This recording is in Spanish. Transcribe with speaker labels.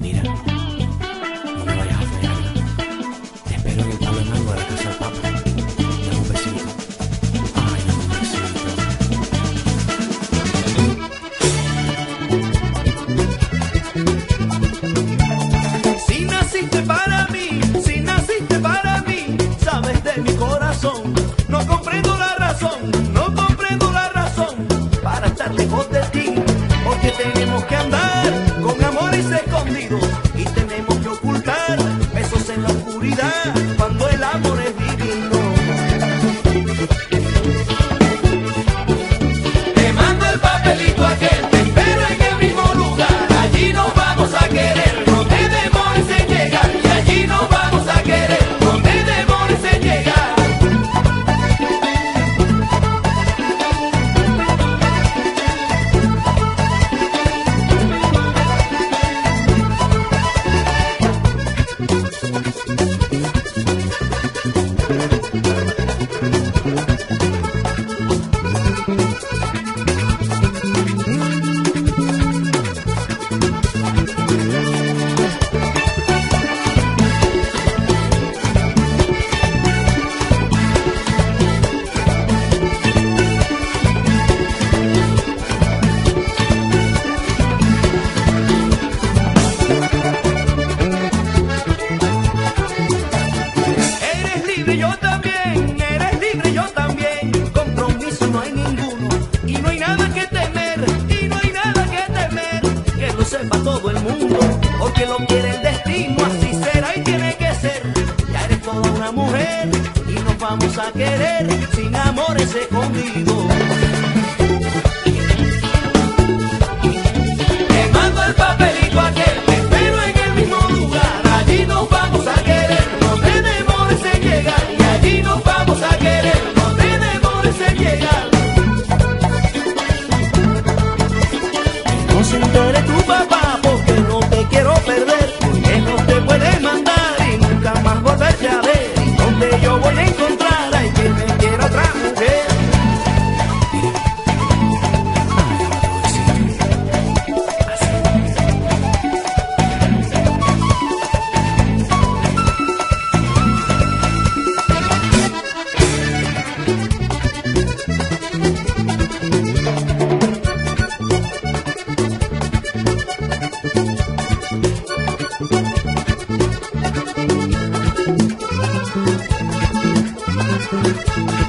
Speaker 1: Mira, no me vayas a fregar. Te espero en el palo de mango de la casa del papa. Dame un besito. Ay, dame un besito.
Speaker 2: Si naciste para mí, si naciste para mí, sabes de mi corazón. No comprendo la razón, no comprendo la razón para estar lejos de ti, porque tenemos que andar. en la oscuridad cuando yo también, eres libre yo también. Compromiso no hay ninguno y no hay nada que temer y no hay nada que temer que lo sepa todo el mundo o que lo quiere el destino así será y tiene que ser. Ya eres toda una mujer y nos vamos a querer sin amores escondidos. Thank you.